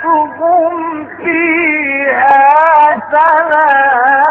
تحيتهم فيها سلام